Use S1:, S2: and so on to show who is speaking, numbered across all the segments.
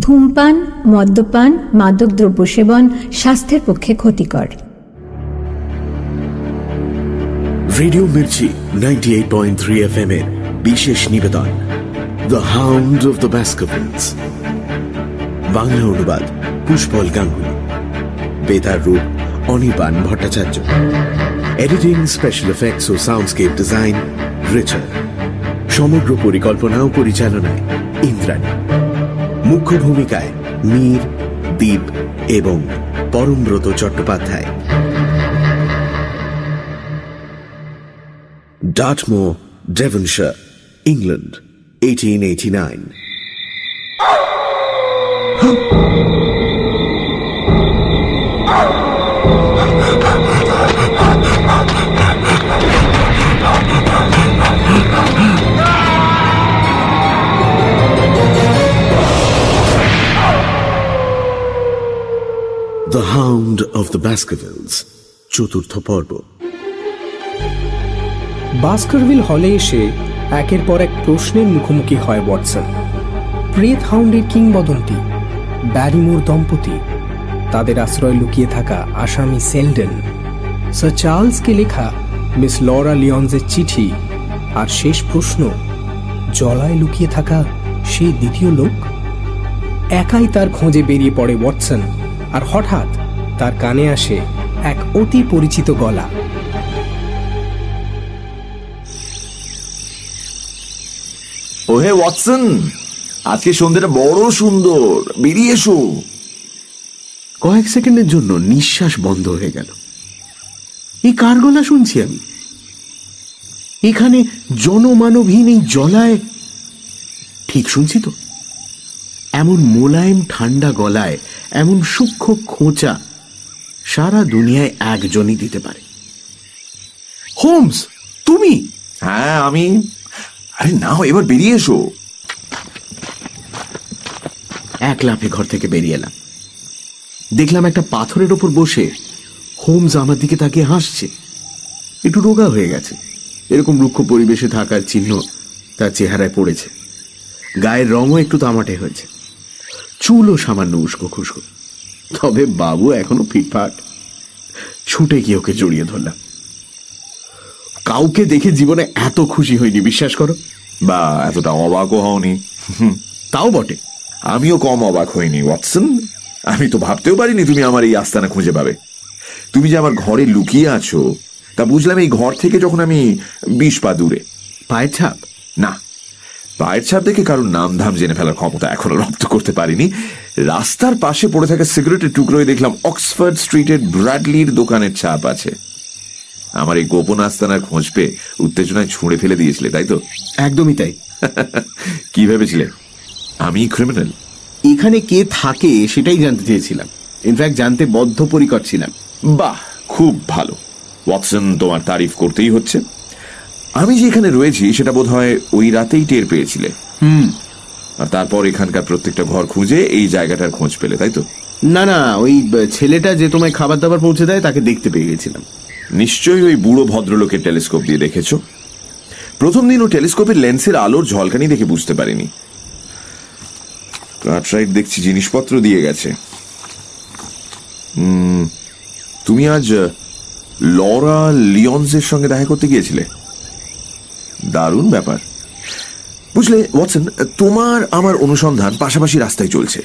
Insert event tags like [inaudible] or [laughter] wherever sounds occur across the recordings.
S1: ধূমপান, মদ্যপান মাদক দ্রব্য সেবন স্বাস্থ্যের পক্ষে ক্ষতিকর।
S2: Radio Mirchi eight point three এর বিশেষ নিবেদন। The hound of the Baskervilles Bangla অনুবাদ, পুষ্পল গাঙ্গুলি। বেতার রূপ, Anirban Bhattacharya. Editing special effects ও সাউন্ডস্কেপ ডিজাইন রিচার্ড সমগ্র পরিকল্পনা ও পরিচালনায় ইন্দ্রাণী। মুখ্য ভূমিকায় মীর দীপ এবং Parambrata Chattopadhyay ডাটমো Devonshire England eighteen eighty 1889. The Hound of the Baskervilles, চতুর্থ পর্ব।
S3: বাস্কারভিল হলে এসে একের পর এক প্রশ্নের মুখোমুখি হয় ওয়াটসন প্রেত হাউন্ডের কিংবদন্তি ব্যারিমোর দম্পতি তাদের আশ্রয় লুকিয়ে থাকা আসামি সেলডেন। স্যার চার্লসকে লেখা মিস লরা লিয়ন্সের চিঠি আর শেষ প্রশ্ন জলায় লুকিয়ে থাকা সেই দ্বিতীয় লোক? একাই তার খোঁজে বেরিয়ে পড়ে ওয়াটসন আর হঠাৎ তার কানে আসে এক অতি পরিচিত গলা।
S4: ওহে ওয়াটসন আজকে সন্ধ্যেটা বড় সুন্দর। বেরিয়ে এসো।
S2: কয়েক সেকেন্ডের জন্য নিঃশ্বাস বন্ধ হয়ে গেল। এই কার গলা শুনছি আমি? এখানে জনমানবহীন এই জলায় ঠিক শুনছি তো? এমন মোলায়েম ঠান্ডা গলায় এমন সূক্ষ্ম খোঁচা সারা দুনিয়ায় একজনই দিতে পারে। হোমস তুমি?
S4: হ্যাঁ আমি। আরে নাও এবার বেরিয়ে এসো।
S2: এক লাফে ঘর থেকে বেরিয়ে এলাম। দেখলাম একটা পাথরের ওপর বসে হোমস আমার দিকে তাকিয়ে হাসছে। একটু রোগা হয়ে গেছে। এরকম রুক্ষ পরিবেশে থাকার চিহ্ন তার চেহারায় পড়েছে। গায়ের রঙও একটু তামাটে হয়েছে। চুলও সামান্য উস্কো খুস্কো। তবে বাবু এখনও ফিটফাট। ছুটে গিয়ে ওকে জড়িয়ে ধরলাম। কাউকে দেখে জীবনে এত খুশি হয়নি বিশ্বাস করো।
S4: বা এতটা অবাকও হওনি। হুম,
S2: তাও বটে।
S4: আমিও কম অবাক হইনি ওয়াটসন। আমি তো ভাবতেও পারিনি তুমি আমার এই আস্তানা খুঁজে পাবে। তুমি যে আমার ঘরে লুকিয়ে আছো তা বুঝলাম এই ঘর থেকে যখন আমি বিশ পা দূরে।
S2: পায়ের ছাপ?
S4: না। পায়ের ছাপ দেখে কারোর নাম ধাম জেনে ফেলার ক্ষমতা এখনও রপ্ত করতে পারিনি। রাস্তার পাশে পড়ে থাকা সিগারেটের টুকরোয় দেখলাম অক্সফোর্ড স্ট্রিটের ব্র্যাডলির দোকানের ছাপ আছে। আমার এই গোপন আস্তানার খোঁজ পেয়ে উত্তেজনায় ছুঁড়ে ফেলে দিয়েছিলে তাই তো?
S2: একদমই তাই। [laughs]
S4: কি ভেবেছিলে? আমি ক্রিমিনাল
S2: এখানে কে থাকে সেটাই জানতে চেয়েছিলাম। ইনফ্যাক্ট জানতে বদ্ধপরিকর ছিলাম।
S4: বাহ খুব ভালো। ওয়াটসন তোমার তারিফ করতেই হচ্ছে। আমি যে এখানে রয়েছি সেটা বোধ হয় ওই রাতেই টের পেয়েছিলে।
S2: হুম।
S4: আর তারপর এখানকার প্রত্যেকটা ঘর খুঁজে এই জায়গাটার খোঁজ পেলে তাই তো?
S2: না না ওই ছেলেটা যে তোমায় খাবার দাবার পৌঁছে দেয় তাকে দেখতে পেয়ে গেছিলাম।
S4: নিশ্চয়ই ওই বুড়ো ভদ্রলোকের টেলিস্কোপ দিয়ে দেখেছ? প্রথম দিন ও টেলিস্কোপের লেন্সের আলোর ঝলকানি দেখে বুঝতে পারিনি। কাটরাইট দেখছি জিনিসপত্র দিয়ে গেছে। তুমি আজ লরা লিয়ন্সের সঙ্গে দেখা করতে গিয়েছিলে? দারুণ ব্যাপার। বুঝলে ওয়াটসন তোমার আমার অনুসন্ধান পাশাপাশি রাস্তায় চলছে।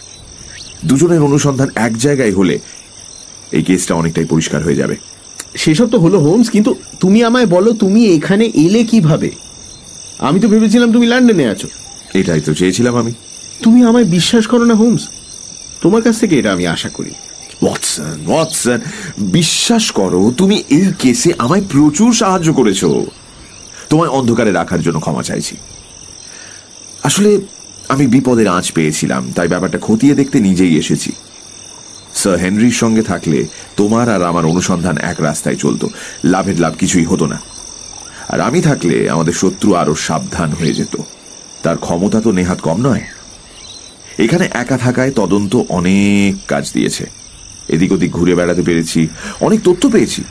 S4: দুজনের অনুসন্ধান এক জায়গায় হলে এই কেসটা অনেকটাই পরিষ্কার হয়ে যাবে।
S2: সেসব তো হলো হোমস কিন্তু তুমি আমায় বলো তুমি এখানে এলে কীভাবে? আমি তো ভেবেছিলাম তুমি লন্ডনে আছো।
S4: এটাই তো চেয়েছিলাম আমি।
S2: তুমি আমায় বিশ্বাস করো না হোমস। তোমার কাছ থেকে এটা আমি আশা করি।
S4: ওয়াটসন ওয়াটসন বিশ্বাস করো তুমি এই কেসে আমায় প্রচুর সাহায্য করেছ। তোমায় অন্ধকারে রাখার জন্য ক্ষমা চাইছি। আসলে আমি বিপদের আঁচ পেয়েছিলাম, তাই ব্যাপারটা খতিয়ে দেখতে নিজেই এসেছি। স্যার হেনরির সঙ্গে থাকলে তোমার আর আমার অনুসন্ধান এক রাস্তায় চলতো, লাভের লাভ কিছুই হতো না। আর আমি থাকলে আমাদের শত্রু আরও সাবধান হয়ে যেত। তার ক্ষমতা তো নেহাত কম নয়। এখানে একা থাকায় তদন্ত অনেক কাজ দিয়েছে। এদিক ওদিক ঘুরে বেড়াতে পেরেছি, অনেক তথ্য পেয়েছি।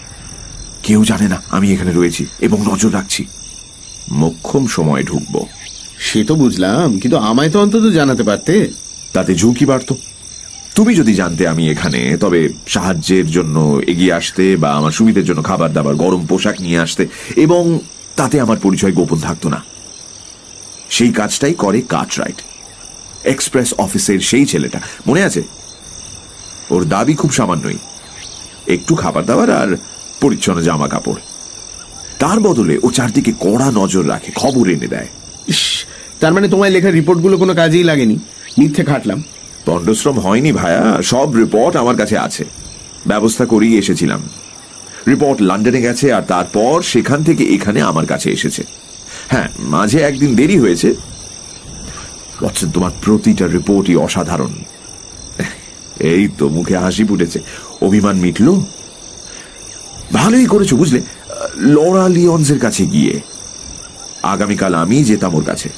S4: কেউ জানে না আমি এখানে রয়েছি এবং নজর রাখছি। মক্ষম সময় ঢুকবো।
S2: সে তো বুঝলাম কিন্তু আমায় তো অন্তত জানাতে পারতে।
S4: তাতে ঝুঁকি বাড়ত। তুমি যদি জানতে আমি এখানে তবে সাহায্যের জন্য এগিয়ে আসতে বা আমার সুবিধের জন্য খাবার দাবার গরম পোশাক নিয়ে আসতে এবং তাতে আমার পরিচয় গোপন থাকতো না। সেই কাজটাই করে কাটরাইট। এক্সপ্রেস অফিসের সেই ছেলেটা। মনে আছে? ওর দাবি খুব সামান্যই। একটু খাবার দাবার আর পরিচ্ছন্ন জামা কাপড়। তার বদলে ও চারদিকে কড়া নজর রাখে খবর এনে দেয়।
S2: ইস তার মানে তোমায় লেখা রিপোর্টগুলো কোনো কাজেই লাগেনি? মিথ্যে খাটলাম।
S4: দণ্ডশ্রম হয়নি ভায়া সব রিপোর্ট আমার কাছে আছে। ব্যবস্থা করেই এসেছিলাম। রিপোর্ট লন্ডনে গেছে আর তারপর সেখান থেকে এখানে আমার কাছে এসেছে। হ্যাঁ মাঝে একদিন দেরি হয়েছে। ওয়াটসন তোমার প্রতিটা রিপোর্টই অসাধারণ। এই তো মুখে হাসি ফুটেছে। অভিমান মিটল? ভালোই করেছ বুঝলে? লরা লিওনসের কাছে গিয়ে। আগামীকাল আমি যেতাম ওর কাছে।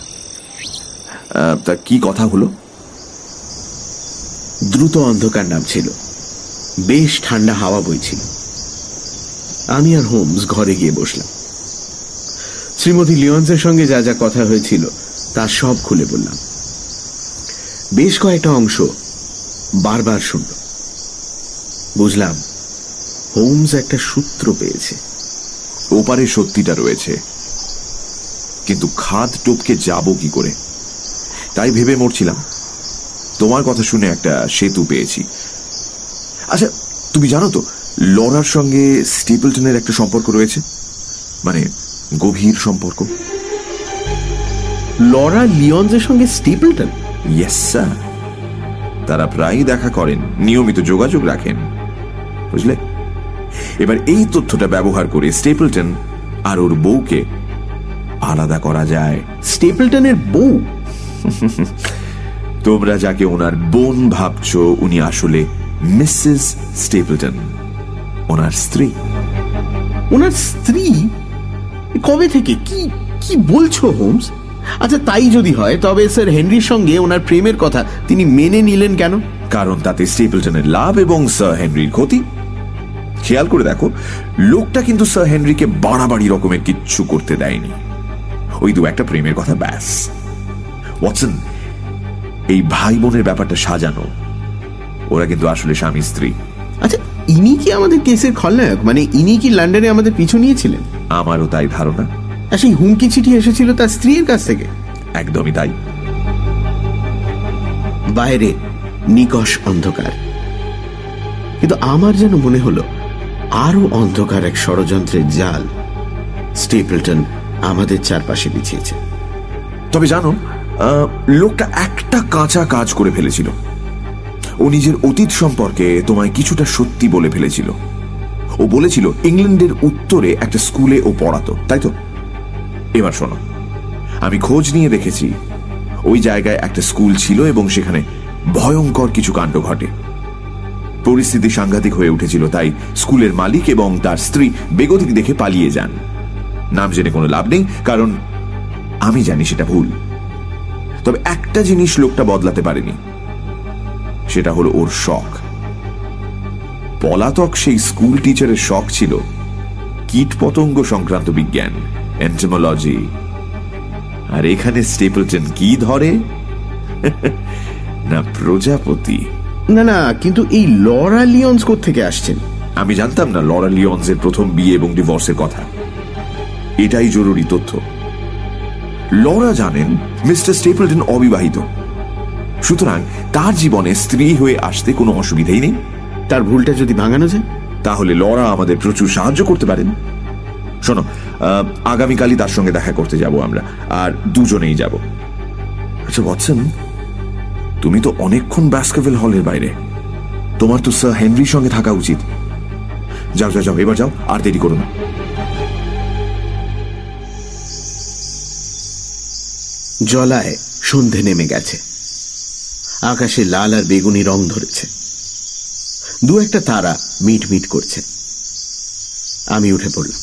S4: তা কি কথা হলো?
S2: দ্রুত অন্ধকার নামছিল। বেশ ঠান্ডা হাওয়া বইছিল। আমি আর হোমস ঘরে গিয়ে বসলাম। শ্রীমতী লিওন্সের সঙ্গে যা যা কথা হয়েছিল, তা সব খুলে বললাম। বেশ কয়েকটা অংশ বারবার শুনল। বুঝলাম, হোমস একটা সূত্র পেয়েছে।
S4: ওপারে সত্যিটা রয়েছে। কিন্তু খাদ টপকে যাব কি করে? তাই ভেবে মরছিলাম। তোমার কথা শুনে একটা সেতু পেয়েছি। আচ্ছা তুমি জানো তো লরার সঙ্গে স্টিপলটনের একটা সম্পর্ক রয়েছে? মানে গভীর সম্পর্ক?
S2: লরা লিওন্সের সঙ্গে স্টিপলটন?
S4: ইয়েস স্যার তারা প্রায়ই দেখা করেন নিয়মিত যোগাযোগ রাখেন। বুঝলে? এবার এই তথ্যটা ব্যবহার করে স্টেপলটন আর ওর বউকে আলাদা করা যায়।
S2: স্টেপলটনের বউ? [laughs]
S4: তোমরা যাকে ওনার বোন ভাবছ উনি আসলে মিসেস স্টেপলটন। ওনার স্ত্রী।
S2: ওনার স্ত্রী? কবে থেকে? কি কি বলছো হোমস? আচ্ছা তাই যদি হয় তবে স্যার হেনরির সঙ্গে ওনার প্রেমের কথা তিনি মেনে নিলেন কেন?
S4: কারণ তাতে স্টেপলটনের লাভ এবং স্যার হেনরির ক্ষতি। খেয়াল করে দেখো লোকটা কিন্তু স্যার হেনরিকে বাড়াবাড়ি রকমের কিচ্ছু করতে দেয়নি। ওই দু একটা প্রেমের কথা ব্যাস। ওয়াটসন এই ভাই বোনের ব্যাপারটা সাজানো ওরা কিন্তু আসলে স্বামী স্ত্রী।
S2: আচ্ছা ইনি কি আমাদের কেসের খলনায়ক? মানে ইনি কি লন্ডনে আমাদের পিছু নিয়েছিলেন?
S4: আমারও তাই ধারণা।
S2: আর সেই হুমকি চিঠি এসেছিল তার স্ত্রীর কাছ থেকে?
S4: একদমই তাই।
S2: বাইরে নিকষ অন্ধকার। কিন্তু আমার যেন মনে হলো আরও অন্ধকার এক ষড়যন্ত্রের জাল স্টেপলটন আমাদের চারপাশে বিছিয়েছে।
S4: তবে জানো লোকটা একটা কাঁচা কাজ করে ফেলেছিল। ও নিজের অতীত সম্পর্কে তোমায় কিছুটা সত্যি বলে ফেলেছিল। ও বলেছিল ইংল্যান্ডের উত্তরে একটা স্কুলে ও পড়াতো, তাই তো? এবার শোনো, আমি খোঁজ নিয়ে দেখেছি, ওই জায়গায় একটা স্কুল ছিল এবং সেখানে ভয়ঙ্কর কিছু কাণ্ড ঘটে। পরিস্থিতি সাংঘাতিক হয়ে উঠেছিল, তাই স্কুলের মালিক এবং তার স্ত্রী বেগতিক দেখে পালিয়ে যান। নাম জেনে কোনো লাভ নেই, কারণ আমি জানি সেটা ভুল। তবে একটা জিনিস লোকটা বদলাতে পারেনি, সেটা হলো ওর শখ। পলাতক সেই স্কুল টিচারের শখ ছিল কীট পতঙ্গ সংক্রান্ত বিজ্ঞান এন্টোমোলজি আর এখানে স্টেপলটন কি ধরে? [laughs] না, প্রজাপতি।
S2: না না কিন্তু এই লরা লিওন্স থেকে আসছেন?
S4: আমি জানতাম না লরা লিওনসের প্রথম বিয়ে এবং ডিভোর্সের কথা। এটাই জরুরি তথ্য। লরা জানেন মিস্টার স্টেপলটন অবিবাহিত। সুতরাং তার জীবনে স্ত্রী হয়ে আসতে কোনো অসুবিধাই নেই।
S2: তার ভুলটা যদি ভাঙানো যায়?
S4: তাহলে লরা আমাদের প্রচুর সাহায্য করতে পারেন। শোনো আগামীকালই তার সঙ্গে দেখা করতে যাব আমরা আর দুজনেই যাব। আচ্ছা ওয়াটসন তুমি তো অনেকক্ষণ ব্যাস্কেভেল হলের বাইরে। তোমার তো স্যার হেনরির সঙ্গে থাকা উচিত। যাও যাও যাও এবার যাও আর দেরি করো না।
S2: জলায় সন্ধে নেমে গেছে। আকাশে লাল আর বেগুনি রং ধরেছে। দু একটা তারা মিট মিট করছে। আমি উঠে পড়লাম।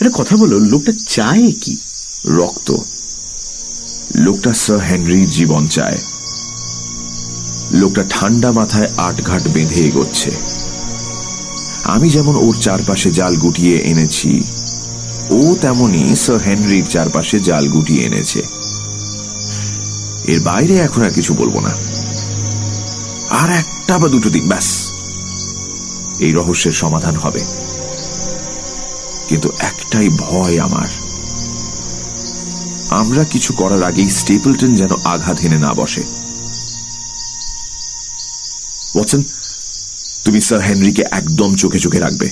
S2: এটা কথা বলো লোকটা চায় কি?
S4: রক্ত। লোকটা স্যার হেনরির জীবন চায়। লোকটা ঠান্ডা মাথায় আটঘাট বেঁধে এগোচ্ছে। আমি যেমন ওর চারপাশে জাল গুটিয়ে এনেছি, ও তেমনি স্যার হেনরির চারপাশে জাল গুটিয়ে এনেছে। এর বাইরে এখন আর কিছু বলব না। আর একটা বা দুটো দিন, ব্যাস। এই রহস্যের সমাধান হবে। কিন্তু একটাই ভয় আমার। আমরা কিছু করার আগেই স্টেপলটন যেন আঘাত হেনে না বসে। ওয়াটসন, তুমি স্যার হেনরিকে একদম চোখে চোখে রাখবে।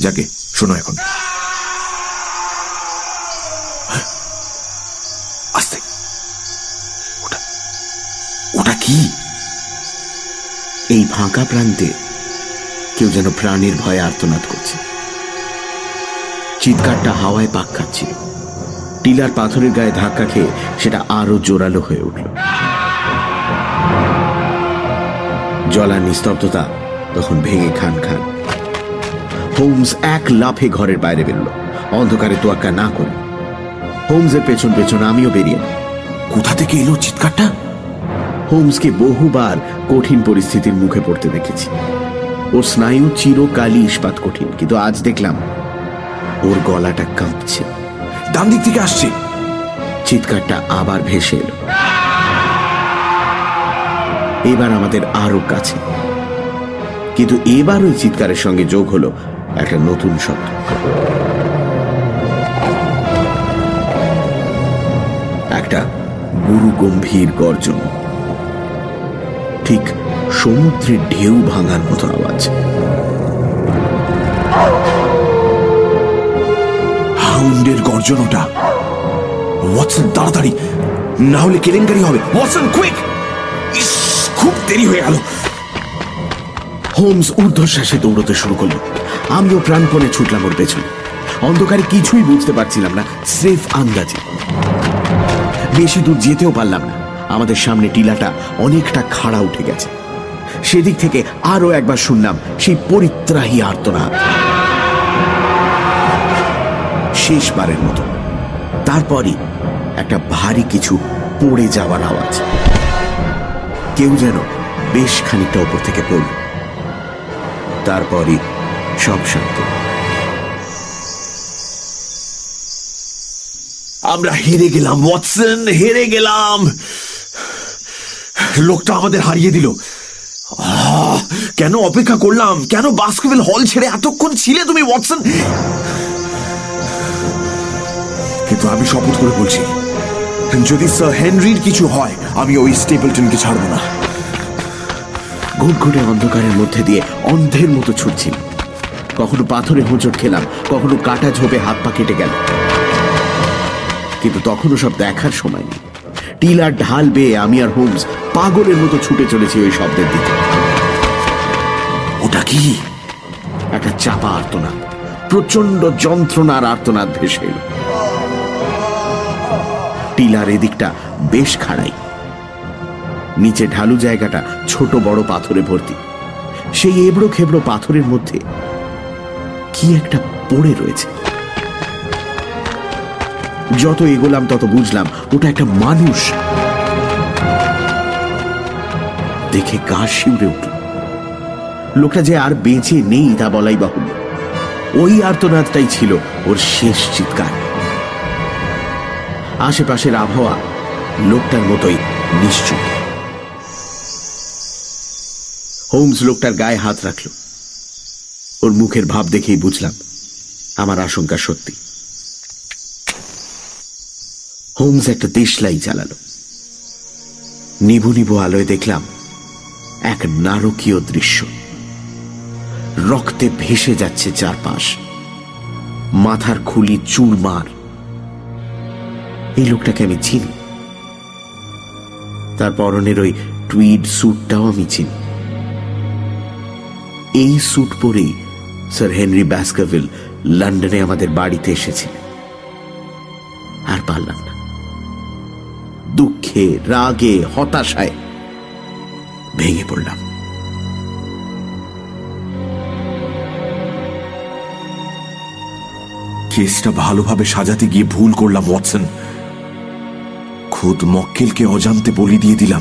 S4: যাকে, শোনো এখন। আস্তে। ওটা ওটা কি?
S2: এই ফাঁকা প্রান্তে কেউ যেন প্রাণীর ভয়ে আর্তনাদ করছে। চিৎকারটা হাওয়ায় পাক খাচ্ছিল। টিলার পাথরের গায়ে ধাক্কা খেয়ে সেটা আরও জোরালো হয়ে উঠল। জলার নিস্তব্ধতা তখন ভেঙে খান খান। হোমস এক লাফে ঘরের বাইরে বেরোল। অন্ধকারে তোয়াক্কা না করে। হোমসের পেছন পেছন আমিও বেরিয়ে
S4: কোথা থেকে এলো চিৎকারটা?
S2: হোমসকে বহুবার কঠিন পরিস্থিতির মুখে পড়তে দেখেছি। ওর স্নায়ু চিরকালই ইস্পাত কঠিন, কিন্তু আজ দেখলাম ওর গলাটা কাঁপছে।
S4: ডান দিক থেকে আসছে।
S2: চিৎকারটা আবার ভেসে এলো। এবার আমাদের আরও কাছে। কিন্তু এবার ওই চিৎকারের সঙ্গে যোগ হলো একটা নতুন শব্দ। একটা গুরু গম্ভীর গর্জন। ঠিক সমুদ্রের ঢেউ ভাঙার মতো আওয়াজ।
S4: হাউন্ডের গর্জন ওটা ওয়াটসন, তাড়াতাড়ি। না হলে কেলেঙ্কারি হবে। ওয়াটসন কুইক খুব দেরি হয়ে গেল।
S2: হোমস ঊর্ধ্বশ্বাসে দৌড়তে শুরু করল। আমিও প্রাণপণে ছুটলাম ওর পেছনে। অন্ধকারে কিছুই বুঝতে পারছিলাম না, স্রেফ আন্দাজে। বেশি দূর যেতেও পারলাম না। আমাদের সামনে টিলাটা অনেকটা খাড়া উঠে গেছে। সেদিক থেকে আরও একবার শুনলাম সেই পরিত্রাহী আর্তনাদ। শেষবারের মতো। তারপরই একটা ভারী কিছু পড়ে যাওয়ার আওয়াজ। কেউ যেন বেশ খানিকটা ওপর থেকে পড়ল। তারপরই সব শান্ত।
S4: আমরা হেরে গেলাম, ওয়াটসন, হেরে গেলাম। লোকটা আমাদের হারিয়ে দিল। কেন অপেক্ষা করলাম? কেন বাস্কভিল হল ছেড়ে এতক্ষণ ছিলে তুমি, ওয়াটসন? আমি শপথ করে বলছি যদি স্যার হেনরির কিছু হয় আমি ওই স্টেপলটনকে ছাড়বো না।
S2: ঘুটঘুটে অন্ধকারের মধ্যে দিয়ে অন্ধের মতো ছুটছিল কখনো পাথরে হোঁচট খেলাম কখনো কাটা ঝোপে হাত পা কেটে গেল। কিন্তু তখনও সব দেখার সময় নেই। টিলার ঢাল বেয়ে আমি আর হোমস পাগলের মতো ছুটে চলেছি ওই শব্দের দিকে।
S4: ওটা কি?
S2: একটা চাপা আর্তনাদ প্রচণ্ড যন্ত্রণার আর্তনাদ ভেসে এলো। টিলার এদিকটা বেশ খাড়াই। নিচে ঢালু জায়গাটা ছোট বড় পাথরে ভর্তি। সেই এবড়ো খেবড়ো পাথরের মধ্যে কি একটা পড়ে রয়েছে। যত এগোলাম তত বুঝলাম ওটা একটা মানুষ। দেখে গা শিউরে উঠল। লোকটা যে আর বেঁচে নেই তা বলাই বাহুল্য। ওই আর্তনাদটাই ছিল ওর শেষ চিৎকার। আশেপাশের আবহাওয়া লোকটার মতোই নিশ্চুপ। হোমস লোকটার গায়ে হাত রাখল। ওর মুখের ভাব দেখেই বুঝলাম আমার আশঙ্কা সত্যি। হোমস একটা দেশলাই চালালো নিভু নিভু আলোয় দেখলাম এক নারকীয় দৃশ্য। রক্তে ভেসে যাচ্ছে চারপাশ। মাথার খুলি চুরমার। এই লোকটাকে আমি চিনি। তার পরনের ওই টুইড স্যুটটাও আমি চিনি। এই স্যুট পরেই স্যার হেনরি ব্যাসকাভিল লন্ডনে আমাদের বাড়িতে এসেছিলেন। আর পারলাম না। দুঃখে, রাগে, হতাশায় ভেঙে পড়লাম।
S4: কেসটা ভালোভাবে সাজাতে গিয়ে ভুল করলাম, ওয়াটসন। খুদ মক্কেলকে অজান্তে বলি দিয়ে দিলাম।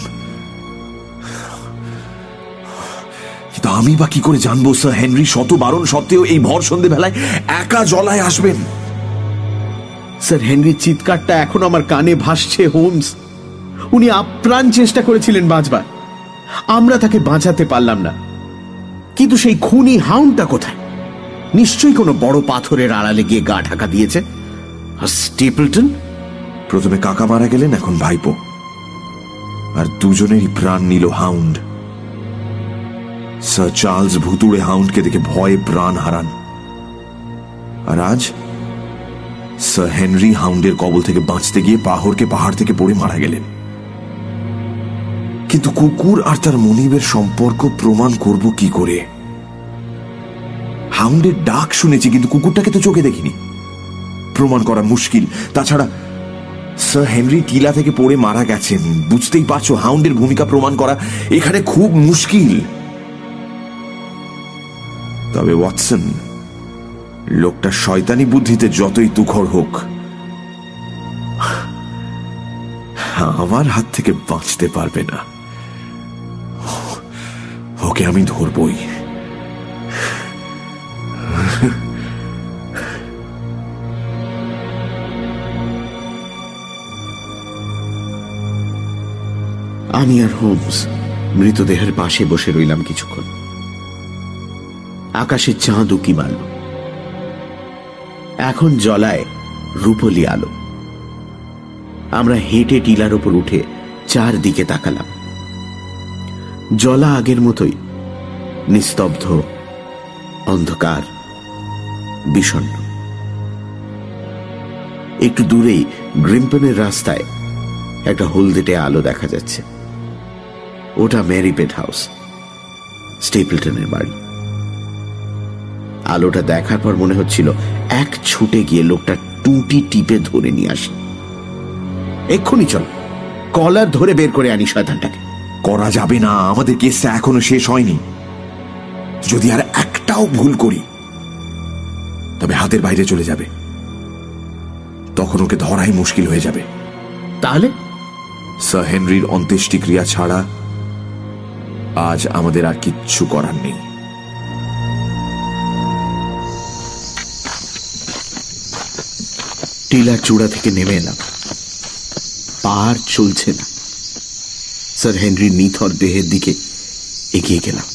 S4: কিন্তু আমি বা কি করে জানব, স্যার? হেনরি শত বারণ সত্ত্বেও এই ভর সন্ধেবেলায় একা জলায় আসবেন।
S2: স্যার, হেনরির চিৎকারটা এখন আমার কানে ভাসছে, হোমস। উনি আপ্রাণ চেষ্টা করেছিলেন বাঁচবার। আমরা তাকে বাঁচাতে পারলাম না। কিন্তু সেই খুনি হাউন্ডটা কোথায়? নিশ্চয়ই কোনো বড় পাথরের আড়ালে গিয়ে গা ঢাকা দিয়েছে। আর স্টেপলটন?
S4: প্রথমে কাকা মারা গেলেন, এখন ভাইপো। আর দুজনেরই প্রাণ নিল হাউন্ড স্যার চার্লস ভুতুড়ে হাউন্ডকে দেখে ভয়ে প্রাণ হারান। আর আজ স্যার হেনরি হাউন্ডের কবল থেকে বাঁচতে গিয়ে পাহড়কে পাহাড় থেকে পড়ে মারা গেলেন। কিন্তু কুকুর আর তার মনিবের সম্পর্ক প্রমাণ করব কি করে? হাউন্ডের ডাক শুনেছি, কিন্তু কুকুরটাকে তো চোখে দেখিনি। প্রমাণ করা মুশকিল। তাছাড়া স্যার হেনরি টিলা থেকে পড়ে মারা গেছেন। বুঝতেই পারছ হাউন্ডের ভূমিকা প্রমাণ করা এখানে খুব মুশকিল। তবে ওয়াটসন, লোকটা শয়তানি বুদ্ধিতে যতই তুখর হোক, আমার হাত থেকে বাঁচতে পারবে না। ওকে আমি ধরবই।
S2: আমি আর হোমস মৃতদেহের পাশে বসে রইলাম কিছুক্ষণ। আকাশে চাঁদ উকি মারল। এখন জলায় রূপলি আলো। আমরা হেঁটে টিলার ওপর উঠে চারদিকে তাকালাম। জলা আগের মতোই নিস্তব্ধ, অন্ধকার, বিষণ্ণ। একটু দূরেই গ্রিম্পনের রাস্তায় একটা হলদেটে আলো দেখা যাচ্ছে। ওটা ম্যারিপেট হাউস স্টেপলটনের বাড়ি। আলোটা দেখার পর মনে হচ্ছিল এক ছুটে গিয়ে লোকটা টুটি টিপে ধরে নিয়ে আসি। এক্ষুনি চল কলার ধরে বের করে আনি শয়তানটাকে।
S4: করা যাবে না আমাদের কেসটা এখনও শেষ হয়নি। যদি আর একটাও ভুল করি তবে হাতের বাইরে চলে যাবে। তখন ওকে ধরাই মুশকিল হয়ে যাবে।
S2: তাহলে?
S4: স্যার হেনরির অন্ত্যেষ্টিক্রিয়া ছাড়া আজ আমাদের আর কিচ্ছু করার নেই।
S2: টিলার চূড়া থেকে নেমে এলাম। পাহাড় চলছে না। স্যার হেনরির নিথর দেহের দিকে এগিয়ে গেলাম।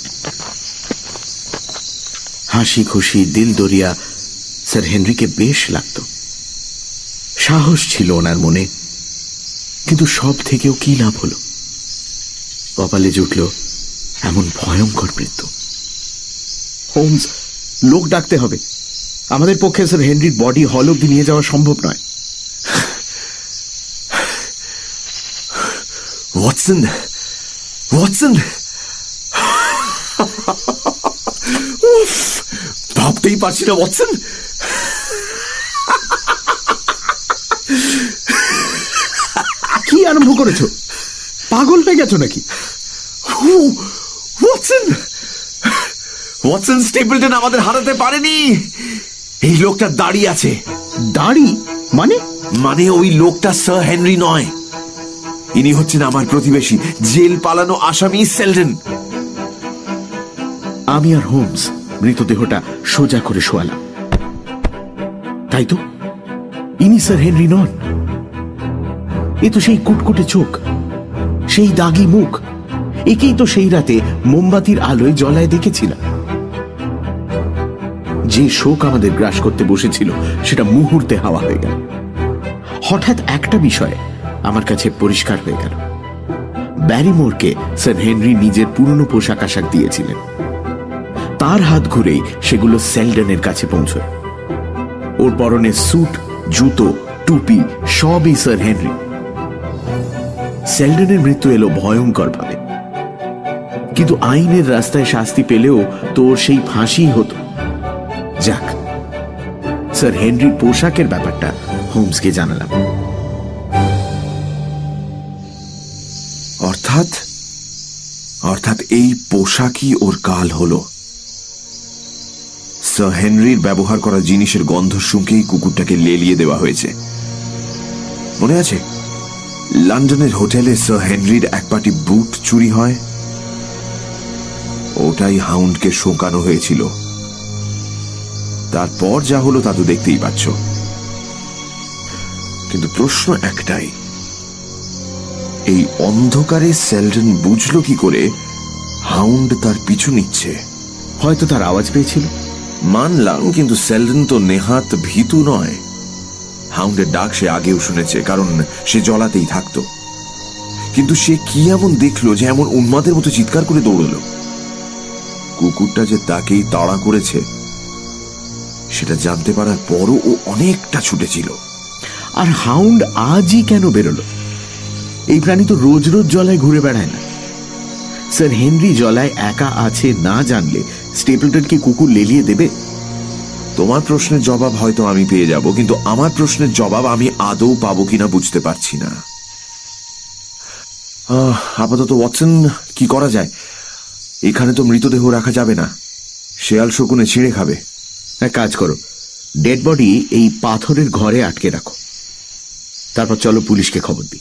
S2: হাসি খুশি, দিল দরিয়া স্যার হেনরিকে বেশ লাগত। সাহস ছিল ওনার মনে, কিন্তু সব থেকেও কি লাভ হলো? কপালে জুটল এমন ভয়ঙ্কর মৃত্যু। হোমস লোক ডাকতে হবে। আমাদের পক্ষে স্যার হেনরির বডি হল অব্দি নিয়ে যাওয়া সম্ভব নয়।
S4: Watson Watson. ভাবতেই পারছি না ওয়াটসন।
S2: কি আরম্ভ করেছ? পাগল হয়ে গেছো নাকি?
S4: ওয়াটসন! ওয়াটসন স্টেপলটন আমাদের হারাতে পারেনি। এই লোকটা দাঁড়িয়ে আছে।
S2: দাড়ি? মানে?
S4: মানে ওই লোকটা স্যার হেনরি নয়। ইনি হচ্ছেন আমার প্রতিবেশী জেল পালানো আসামি সেলডেন।
S2: আমি আর হোমস মৃতদেহটা সোজা করে শোয়ালাম। তাই তো? ইনি স্যার হেনরি নন। এ তো সেই কুটকুটে চোখ সেই দাগি মুখ একেই তো সেই রাতে মোমবাতির আলোয় জলায় দেখেছিলাম। যে শোক আমাদের গ্রাস করতে বসেছিল, সেটা মুহূর্তে হাওয়া হয়ে গেল। হঠাৎ একটা বিষয় আমার কাছে পরিষ্কার হয়ে গেল। ব্যারিমোরকে স্যার হেনরি নিজের পুরনো পোশাক আশাক দিয়েছিলেন। তার হাত ঘুরেই সেগুলো সেলডনের কাছে পৌঁছয়। ওর পরনে স্যুট, জুতো, টুপি, সবই স্যার হেনরি। সেলডনের মৃত্যু এলো ভয়ঙ্কর ভাবে কিন্তু আইনের রাস্তায় শাস্তি পেলেও তো ওর সেই ফাঁসি হতো। যাক, স্যার হেনরির পোশাকের ব্যাপারটা হোমসকে জানালাম।
S4: অর্থাৎ অর্থাৎ এই পোশাকই ওর কাল হলো। স্যার হেনরির ব্যবহার করা জিনিসের গন্ধ শুঁকেই কুকুরটাকে লেলিয়ে দেওয়া হয়েছে। মনে আছে? লন্ডনের হোটেলে স্যার হেনরির এক পাটি বুট চুরি হয় ওটাই হাউন্ডকে শোকানো হয়েছিল। তারপর যা হলো তা তো দেখতেই পাচ্ছ। কিন্তু প্রশ্ন একটাই এই অন্ধকারে সেলডন বুঝলো কি করে হাউন্ড তার পিছু নিচ্ছে?
S2: হয়তো তার আওয়াজ পেয়েছিল।
S4: মানলাম কিন্তু সেলডন তো নেহাত ভীতু নয়। হাউন্ডের ডাক সে আগেও শুনেছে কারণ সে জলাতেই থাকতো। কিন্তু সে কি এমন দেখল যে এমন উন্মাদের মতো চিৎকার করে দৌড়লো? কুকুরটা যে তাকেই তাড়া করেছে, সেটা জানতে পারার পরও ও অনেকটা ছুটেছিল।
S2: আর হাউন্ড আজই কেন বেরোলো? এই প্রাণী তো রোজ রোজ জলায় ঘুরে বেড়ায় না। স্যার হেনরি জলায় একা আছে না জানলে স্টেপলটনকে কুকুর লেলিয়ে দেবে?
S4: তোমার প্রশ্নের জবাব হয়তো আমি পেয়ে যাব, কিন্তু আমার প্রশ্নের জবাব আমি আদৌ পাবো কিনা বুঝতে পারছি না। আপাতত ওয়াটসন, কি করা যায়? এখানে তো মৃতদেহ রাখা যাবে না। শেয়াল শকুনে ছিঁড়ে খাবে।
S2: এক কাজ করো ডেড বডি এই পাথরের ঘরে আটকে রাখো। তারপর চলো পুলিশকে খবর দিই।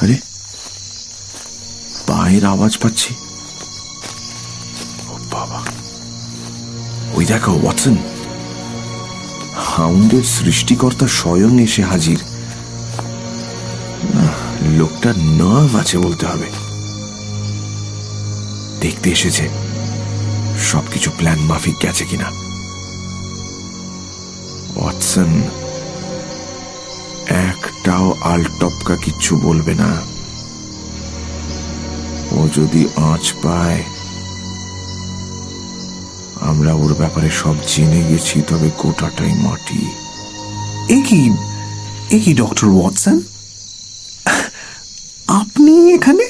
S4: আরে, পায়ের আওয়াজ পাচ্ছি। বাবা। ওই দেখো, ওয়াটসন। হাউন্ডের সৃষ্টিকর্তা স্বয়ং এসে হাজির। লোকটা নার্ভ আছে বলতে হবে। দেখতে এসেছে। সবকিছু প্ল্যান মাফিক গেছে কিনা? ওয়াটসন, একটাও আলটপকা কিচ্ছু বলবে না। ও যদি আঁচ পায়, আমরা ওর ব্যাপারে সব জেনে গেছি, তবে গোটাটাই মাটি।
S5: এ কি? এ কি, ডক্টর ওয়াটসন আপনি এখানে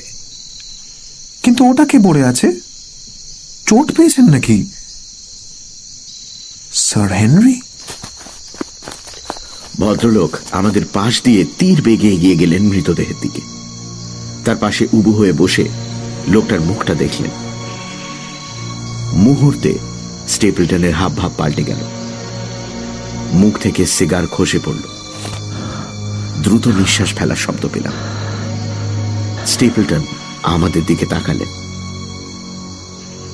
S5: কিন্তু ওটা কে পড়ে আছে? চোট পেয়েছেন নাকি? Sir Henry?
S2: ভদ্রলোক, আমাদের পাশ দিয়ে তীর বেগে এগিয়ে গেলেন মৃতদেহের দিকে। তার পাশে উবু হয়ে বসে লোকটার মুখটা দেখলেন। মুহূর্তে স্টেপলটনের হাব ভাব পাল্টে গেল। মুখ থেকে সিগার খসে পড়ল। দ্রুত নিঃশ্বাস ফেলার শব্দ পেলাম। স্টেপলটন আমাদের দিকে তাকালেন।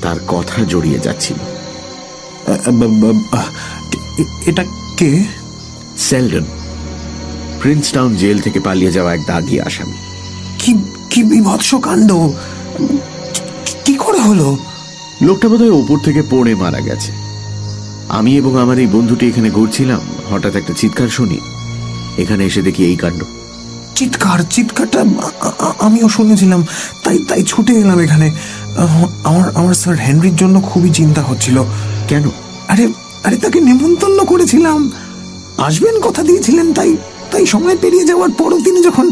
S2: তার কথা জড়িয়ে যাচ্ছিল।
S5: এটা কে?
S2: সেলডন প্রিন্সটাউন জেল থেকে পালিয়ে যাওয়া এক দাগি আসামি।
S5: কি কি বিভৎস কাণ্ড! কি- করে হলো?
S2: লোকটা বোধহয় ওপর থেকে পড়ে মারা গেছে। আমি এবং আমার এই বন্ধুটি এখানে ঘুরছিলাম হঠাৎ একটা চিৎকার শুনি। এখানে এসে দেখি এই কাণ্ড।
S5: চিৎকার চিৎকারটা আমিও শুনেছিলাম তাই তাই ছুটে এলাম এখানে। আমার আমার স্যার হেনরির জন্য খুবই চিন্তা হচ্ছিল।
S2: কেন?
S5: আরে আরে তাকে নেমন্তন্ন করেছিলাম। আসবেন কথা দিয়েছিলেন, তাই তাই সময় পেরিয়ে যাওয়ার পরও তিনি যখন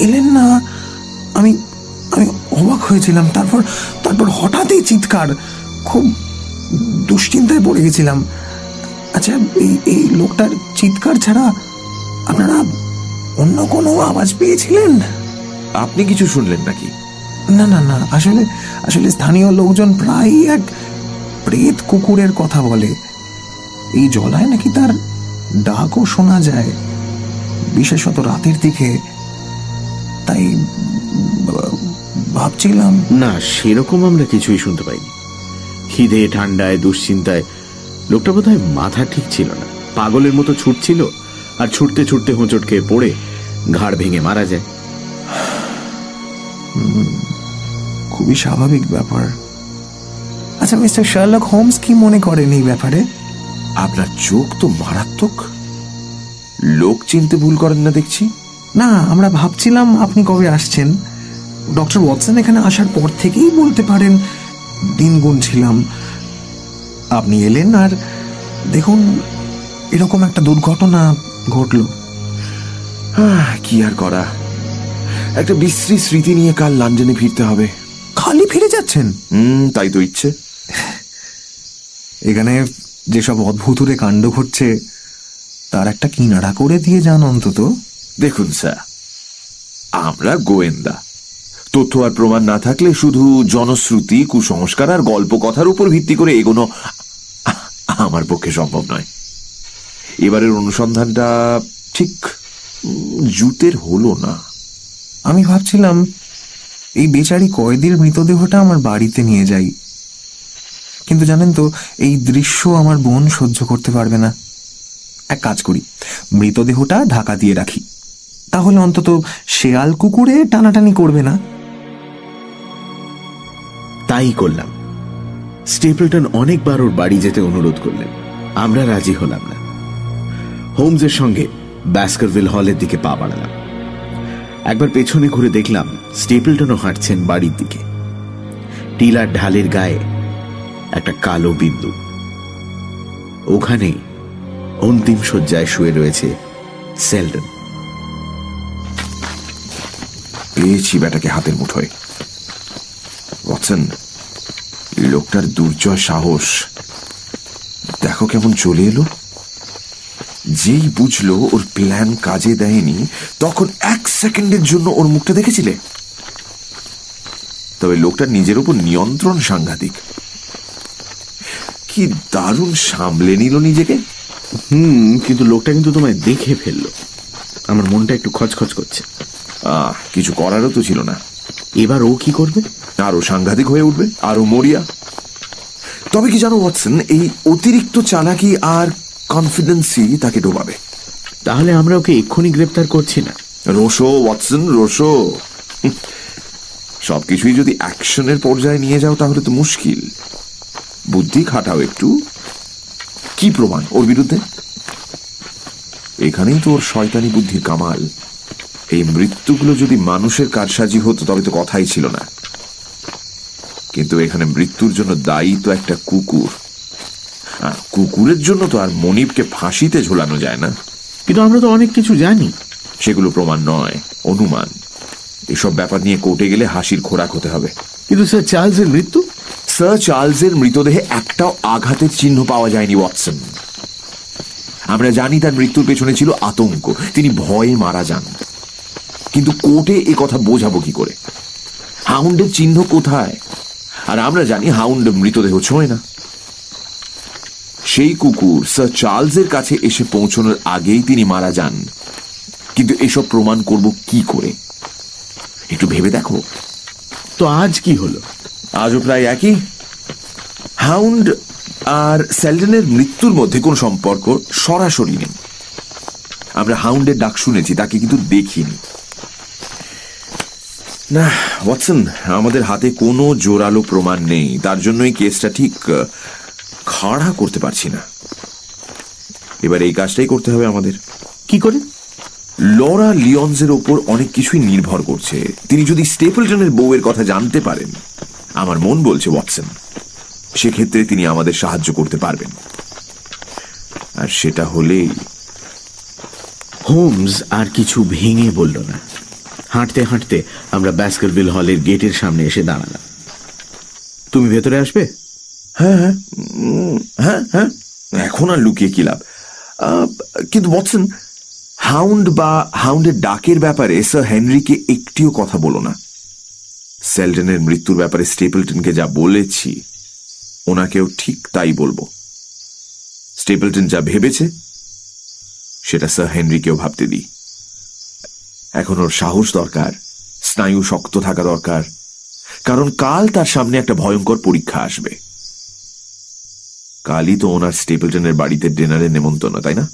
S5: এলেন না, আমি আমি অবাক হয়েছিলাম। তারপর তারপর হঠাৎই চিৎকার, খুব দুশ্চিন্তায় পড়ে গেছিলাম। আচ্ছা এই এই লোকটার চিৎকার ছাড়া আপনারা অন্য কোনো আওয়াজ পেয়েছিলেন?
S4: আপনি কিছু শুনলেন নাকি?
S5: না না না আসলে আসলে স্থানীয় লোকজন প্রায়ই এক প্রেত কুকুরের কথা বলে। এই জলায় নাকি তার ডাকও শোনা যায় বিশেষত রাতের দিকে। তাই ভাবছিলাম
S2: না সেরকম আমরা কিছুই শুনতে পাইনি। খিদে ঠান্ডায় দুশ্চিন্তায় লোকটা বোধহয় মাথা ঠিক ছিল না। পাগলের মতো ছুটছিল আর ছুটতে ছুটতে হোঁচট খেয়ে পড়ে ঘাড় ভেঙে মারা যায়।
S5: খুবই স্বাভাবিক ব্যাপার। আচ্ছা মিস্টার শার্লক হোমস কি মনে করেন এই ব্যাপারে?
S4: আপনার চোখ তো মারাত্মক। লোক চিনতে ভুল করেন না দেখছি।
S5: না আমরা ভাবছিলাম আপনি কবে আসছেন। ডক্টর ওয়াটসন এখানে আসার পর থেকেই বলতে পারেন দিন গুনছিলাম। আপনি এলেন আর দেখুন এরকম একটা দুর্ঘটনা ঘটল।
S4: কি আর করা? একটা বিশ্রী স্মৃতি নিয়ে কাল লন্ডনে ফিরতে হবে।
S5: খালি ফিরে যাচ্ছেন?
S4: হুম তাই তো ইচ্ছে।
S5: এখানে যেসব অদ্ভুতুরে কাণ্ড ঘটছে তার একটা কিনারা করে দিয়ে যান অন্তত।
S4: দেখুন স্যার আমরা গোয়েন্দা। তথ্য আর প্রমাণ না থাকলে শুধু জনশ্রুতি কুসংস্কার আর গল্প কথার উপর ভিত্তি করে এগোনো আমার পক্ষে সম্ভব নয়। এবারের অনুসন্ধানটা ঠিক জুতের হলো না।
S5: আমি ভাবছিলাম এই বেচারি কয়েদির মৃতদেহটা আমার বাড়িতে নিয়ে যাই। কিন্তু জানেন তো, এই দৃশ্য আমার বোন সহ্য করতে পারবে না। এক কাজ করি, মৃতদেহটা ঢাকা দিয়ে রাখি। তাহলে অন্তত শেয়াল কুকুরে টানাটানি করবে না।
S2: তাই করলাম। স্টেপলটন অনেকবার ওর বাড়ি যেতে অনুরোধ করলেন। আমরা রাজি হলাম না। হোমসের সঙ্গে ব্যাস্কারভিল হলের দিকে পা বাড়ালাম। একবার পেছনে ঘুরে দেখলাম স্টেপলটনও হাঁটছেন বাড়ির দিকে। টিলার ঢালের গায়ে একটা কালো বিন্দু। ওখানে অন্তিম শয্যায় শুয়ে রয়েছে সেলডন।
S4: পেয়েছি বেটাকে হাতের মুঠোয়। ওয়াটসন, লোকটার দুর্জয় সাহস। দেখো কেমন চলে এলো। যেই বুঝলো ওর প্ল্যান কাজে দেয়নি তখন এক সেকেন্ডের জন্য ওর মুখটা দেখেছিলে? তবে লোকটা নিজের উপর নিয়ন্ত্রণ সাংঘাতিক। কি দারুণ সামলে নিল নিজেকে।
S2: হুম কিন্তু লোকটা কিন্তু তোমায় দেখে ফেলল। আমার মনটা একটু খচখচ করছে।
S4: আহ কিছু করারও তো ছিল না।
S2: এবার ও কি করবে?
S4: আরও সাংঘাতিক হয়ে উঠবে আরও মরিয়া। তবে কি জানো ওয়াটসন এই অতিরিক্ত চালাকি আর কনফিডেন্সই তাকে ডোবাবে।
S2: তাহলে আমরা ওকে এক্ষুনি গ্রেপ্তার করছি না।
S4: রোশো ওয়াটসন রোশো। সবকিছুই যদি অ্যাকশনের পর্যায়ে নিয়ে যাও তাহলে তো মুশকিল। বুদ্ধি খাটাও একটু। কি প্রমাণ ওর বিরুদ্ধে? এখানেই তো ওর শয়তানি বুদ্ধির কামাল। এই মৃত্যুগুলো যদি মানুষের কারসাজি হতো তবে তো কথাই ছিল না। কিন্তু এখানে মৃত্যুর জন্য দায়ী তো একটা কুকুর। কুকুরের জন্য তো আর মনিবকে ফাঁসিতে ঝোলানো যায় না।
S2: কিন্তু আমরা তো অনেক কিছু জানি।
S4: সেগুলো প্রমাণ নয় অনুমান। এসব ব্যাপার নিয়ে কোর্টে গেলে হাসির খোরাক হতে হবে।
S2: কিন্তু স্যার চার্লসের মৃত্যু?
S4: স্যার চার্লসের মৃতদেহে একটাও আঘাতের চিহ্ন পাওয়া যায়নি ওয়াটসন। আমরা জানি তার মৃত্যুর পেছনে ছিল আতঙ্ক। তিনি ভয়ে মারা যান। কিন্তু কোর্টে এ কথা বোঝাবো কি করে? হাউন্ডের চিহ্ন কোথায়? আর আমরা জানি হাউন্ড মৃতদেহ ছোঁয় না। সেই কুকুর স্যার চার্লসের কাছে এসে পৌঁছানোর আগেই তিনি মারা যান। কিন্তু এসব প্রমাণ করব কি করে? একটু ভেবে দেখো।
S2: তো আজ কি হলো?
S4: আজও প্রায় একই। হাউন্ড আর স্যালডেনের মৃত্যুর মধ্যে কোনো সম্পর্ক সরাসরি নেই। আমরা হাউন্ডের ডাক শুনেছি তাকে কিন্তু দেখিনি। না ওয়াটসন আমাদের হাতে কোনো জোরালো প্রমাণ নেই। তার জন্যই কেসটা ঠিক খাড়া করতে পারছি না। এবার এই কাজটাই করতে হবে আমাদের।
S2: কি করে?
S4: লরা লিওনসের ওপর অনেক কিছুই নির্ভর করছে। তিনি যদি স্টেপলটনের বউয়ের কথা জানতে পারেন আমার মন বলছে ওয়াটসন সেক্ষেত্রে তিনি আমাদের সাহায্য করতে পারবেন। আর সেটা হলেই
S2: হোমস আর কিছু ভেঙে বলল না। হাঁটতে হাঁটতে আমরা ব্যাস্কারভিল হলের গেটের সামনে এসে দাঁড়ালাম। তুমি ভেতরে আসবে?
S4: হ্যাঁ হ্যাঁ হ্যাঁ হ্যাঁ এখন আর লুকিয়ে কি লাভ? কিন্তু ওয়াটসন হাউন্ড বা হাউন্ডের ডাকের ব্যাপারে স্যার হেনরিকে একটিও কথা বলো না। সেলডেনের মৃত্যুর ব্যাপারে স্টেপলটনকে যা বলেছি, ওনাকেও ঠিক তাই বলব। স্টেপলটন যা ভেবেছে, সেটা স্যার হেনরিকেও ভাবতে দিই। এখন ওর সাহস দরকার, স্নায়ু শক্ত থাকা দরকার, কারণ কাল তার সামনে একটা ভয়ঙ্কর পরীক্ষা আসবে। কালই তো ওনার স্টেপলটনের বাড়িতে ডিনারের নেমন্তন্ন, তাই না?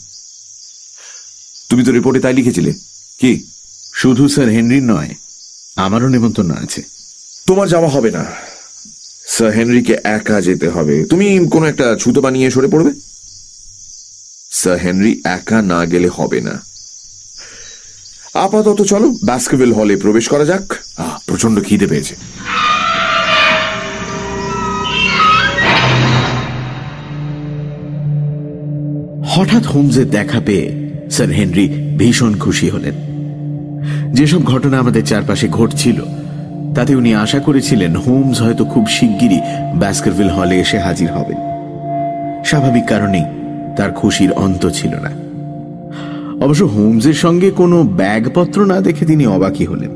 S4: তুমি তো রিপোর্টে তাই লিখেছিলে। কি?
S2: শুধু স্যার হেনরির নয়, আমারও নেমন্তন্ন আছে।
S4: তোমার যাওয়া হবে না। স্যার হেনরিকে একা যেতে হবে। তুমি কোনো একটা ছুতো বানিয়ে সরে পড়বে? স্যার হেনরি একা না গেলে হবে না। আপাতত চলো ব্যাস্কেবেল হলে প্রবেশ করা যাক। প্রচণ্ড খিদে পেয়েছে।
S2: হঠাৎ হোমসের দেখা পেয়ে স্যার হেনরি ভীষণ খুশি হলেন। যেসব ঘটনা আমাদের চারপাশে ঘটছিল, তাতে উনি আশা করেছিলেন হোমস হয়তো খুব শিগগিরই ব্যাস্কারভিল হলে এসে হাজির হবেন। স্বাভাবিক কারণেই তার খুশির অন্ত ছিল না। অবশ্য হোমসের সঙ্গে কোনো ব্যাগপত্র না দেখে তিনি অবাকই হলেন।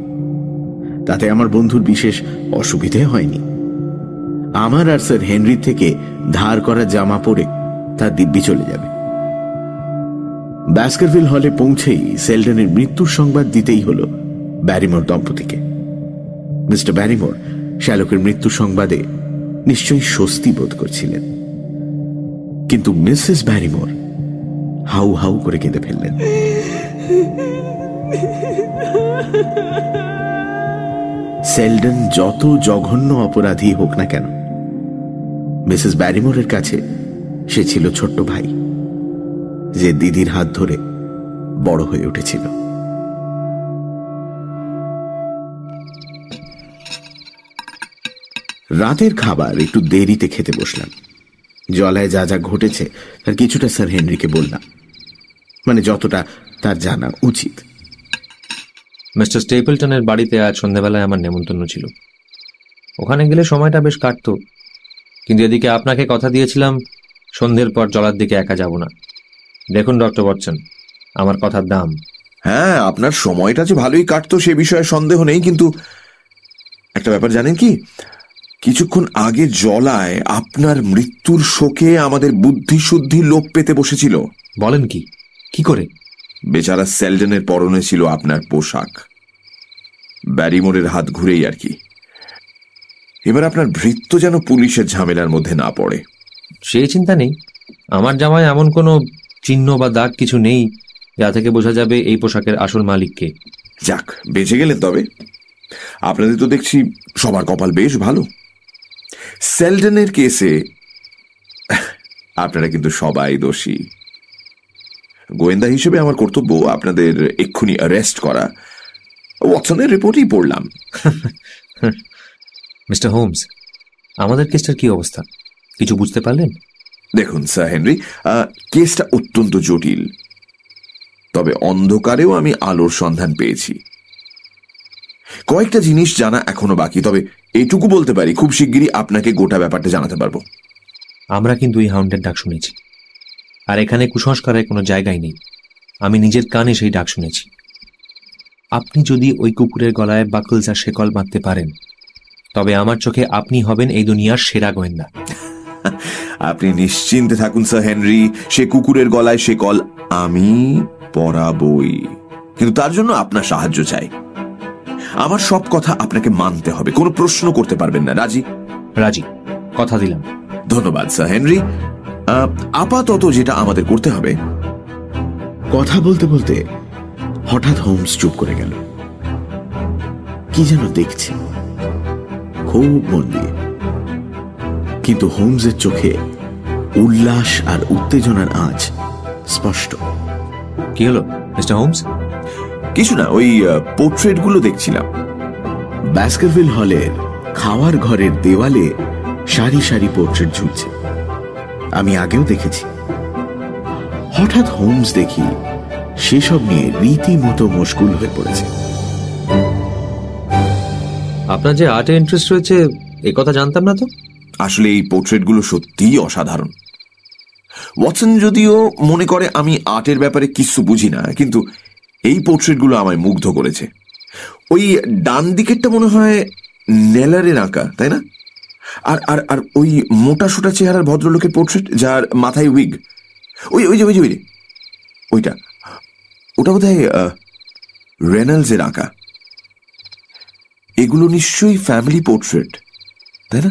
S2: তাতে আমার বন্ধুর বিশেষ অসুবিধে হয়নি। আমার আর স্যার হেনরির থেকে ধার করা জামা পরে তার দিব্যি চলে যাবে। ব্যাস্কারভিল হলে পৌঁছেই সেলডনের মৃত্যুর সংবাদ দিতেই হল ব্যারিমোর দম্পতিকে। মিস্টার ব্যারিমোর শ্যালকের মৃত্যু সংবাদে নিশ্চয়ই স্বস্তি বোধ করছিলেন। কিন্তু মিসেস ব্যারিমোর হাউ হাউ করে কেঁদে ফেললেন। সেলডন যত জঘন্য অপরাধী হোক না কেন, মিসেস ব্যারিমোরের কাছে সে ছিল ছোট্ট ভাই। যে দিদির হাত ধরে বড় হয়ে উঠেছিল। রাতের খাবার একটু দেরিতে খেতে বসলাম। জলায় যা যা ঘটেছে তার কিছুটা স্যার হেনরিকে বললাম। মানে যতটা তার জানা উচিত।
S6: মিস্টার স্টেপলটনের বাড়িতে আজ সন্ধ্যাবেলায় আমার নেমন্তন্ন ছিল। ওখানে গেলে সময়টা বেশ কাটতো। কিন্তু এদিকে আপনাকে কথা দিয়েছিলাম, সন্ধ্যের পর জলার দিকে একা যাব না। দেখুন ডক্টর বচ্চন আমার কথার দাম।
S4: হ্যাঁ আপনার সময়টা যে ভালোই কাটতো সে বিষয়ে সন্দেহ নেই কিন্তু একটা ব্যাপার জানেন কি? কিছুক্ষণ আগে জলায় আপনার মৃত্যুর শোকে আমাদের বুদ্ধি শুদ্ধি লোপ পেতে বসেছিল।
S6: বলেন কি? কি করে?
S4: বেচারা সেলডেনের পরনে ছিল আপনার পোশাক। ব্যারিমোরের হাত ঘুরেই আর কি। এবার আপনার ভৃত্য যেন পুলিশের ঝামেলার মধ্যে না পড়ে।
S6: সেই চিন্তা নেই। আমার জামায় এমন কোনো চিহ্ন বা দাগ কিছু নেই যা থেকে বোঝা যাবে এই পোশাকের আসল মালিককে।
S4: যাক বেঁচে গেলেন তবে। আপনাদের তো দেখছি সবার কপাল বেশ ভালো। সেলডেনের কেসে আপনারা কিন্তু সবাই দোষী। গোয়েন্দা হিসেবে আমার কর্তব্য আপনাদের এক্ষুনি অ্যারেস্ট করা। ওয়াটসনের রিপোর্টই পড়লাম। [laughs]
S6: মিস্টার হোমস আমাদের কেসটার কি অবস্থা? কিছু বুঝতে পারলেন?
S4: দেখুন, স্যার হেনরি কেসটা অত্যন্ত জটিল। তবে অন্ধকারেও আমি আলোর সন্ধান পেয়েছি। কয়েকটা জিনিস জানা এখনও বাকি, তবে এটুকু বলতে পারি, খুব শিগগিরই আপনাকে গোটা ব্যাপারটা জানাতে পারব।
S6: আমরা কিন্তু এই হাউন্ডের ডাক শুনেছি। আর এখানে কুসংস্কারের কোনো জায়গাই নেই। আমি নিজের কানে সেই ডাক শুনেছি। আপনি যদি ওই কুকুরের গলায় বাকলস আর শেকল বাঁধতে পারেন, তবে আমার চোখে আপনি হবেন এই দুনিয়ার সেরা গোয়েন্দা।
S4: আপনি নিশ্চিন্তে থাকুন স্যার হেনরি। সে কুকুরের গলায় সে কল আমি পরাবই। কিন্তু তার জন্য আপনার সাহায্য চাই। আমার সব কথা আপনাকে মানতে হবে কোনো প্রশ্ন করতে পারবেন না। রাজি?
S6: রাজি। কথা দিলাম।
S4: ধন্যবাদ স্যার হেনরি। আপাতত যেটা আমাদের করতে হবে
S2: কথা বলতে বলতে হঠাৎ হোমস চুপ করে গেল। কি যেন দেখছে। খুব মন দিয়ে। কিন্তু হোমসের চোখে উল্লাস আর উত্তেজনার আঁচ স্পষ্ট।
S6: কি হলো মিস্টার হোমস?
S4: কিছু না ওই পোর্ট্রেটগুলো দেখছিলাম।
S2: ব্যাস্কারভিল হলের খাওয়ার ঘরের দেওয়ালে সারি সারি পোর্ট্রেট ঝুলছে। আমি আগেও দেখেছি। হঠাৎ হোমস দেখি সেসব নিয়ে রীতিমতো মশগুল হয়ে পড়েছে।
S6: আপনার যে আর্টে ইন্টারেস্ট রয়েছে এ কথা জানতাম না তো?
S4: আসলে এই পোর্ট্রেটগুলো সত্যিই অসাধারণ। ওয়াটসন যদিও মনে করে আমি আর্টের ব্যাপারে কিছু বুঝি না, কিন্তু এই পোর্ট্রেটগুলো আমায় মুগ্ধ করেছে। ওই ডান দিকেরটা মনে হয় নেলারের আঁকা, তাই না? আর আর আর ওই মোটা সোটা চেহারার ভদ্রলোকের পোর্ট্রেট যার মাথায় উইগ। ওই ওই যে ওই যে, ওই ওইটা। ওটা বোধ হয় রেনাল্ডসের আঁকা। এগুলো নিশ্চয়ই ফ্যামিলি পোর্ট্রেট, তাই না?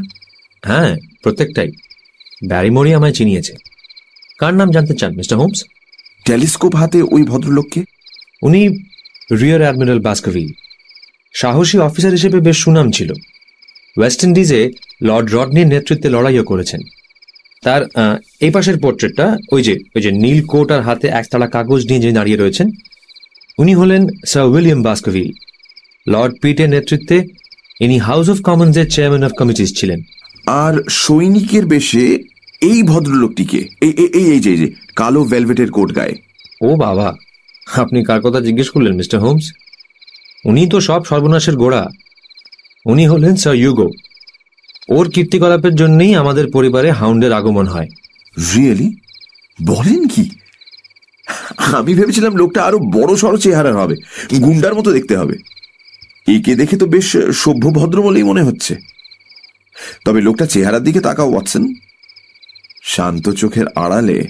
S6: হ্যাঁ প্রত্যেকটাই। ব্যারিমোরি আমায় চিনিয়েছে। কার নাম জানতে চান মিস্টার হোমস?
S4: টেলিস্কোপ হাতে ওই ভদ্রলোককে?
S6: উনি রিয়ার অ্যাডমিরাল বাস্কভিল সাহসী অফিসার হিসেবে বেশ সুনাম ছিল। ওয়েস্ট ইন্ডিজে লর্ড রডনির নেতৃত্বে লড়াইও করেছেন। তার এই পাশের পোর্ট্রেটটা ওই যে ওই যে নীল কোট আর হাতে একতলা কাগজ নিয়ে যে দাঁড়িয়ে রয়েছেন উনি হলেন স্যার উইলিয়াম বাস্কভিল লর্ড পিটের নেতৃত্বে ইনি হাউস অফ কমন্সের চেয়ারম্যান অফ কমিটিস ছিলেন।
S4: আর সৈনিকের বেশে এই ভদ্রলোকটিকে এই এই- এই যে যে কালো ভেলভেটের কোট গায়ে।
S6: ও বাবা আপনি কার কথা জিজ্ঞেস করলেন মিস্টার হোমস? উনি তো সব সর্বনাশের গোড়া। উনি হলেন স্যার ইউগো। ওর কীর্তিকলাপের জন্যই আমাদের পরিবারে হাউন্ডের আগমন হয়।
S4: রিয়েলি বলেন কি? আমি ভেবেছিলাম লোকটা আরও বড় সড়ো চেহারার হবে গুন্ডার মতো দেখতে হবে। একে দেখে তো বেশ সভ্য ভদ্র বলেই মনে হচ্ছে। তবে লোকটা চেহারার দিকে তাকাও ওয়াটসন। শান্ত চোখের আড়ালে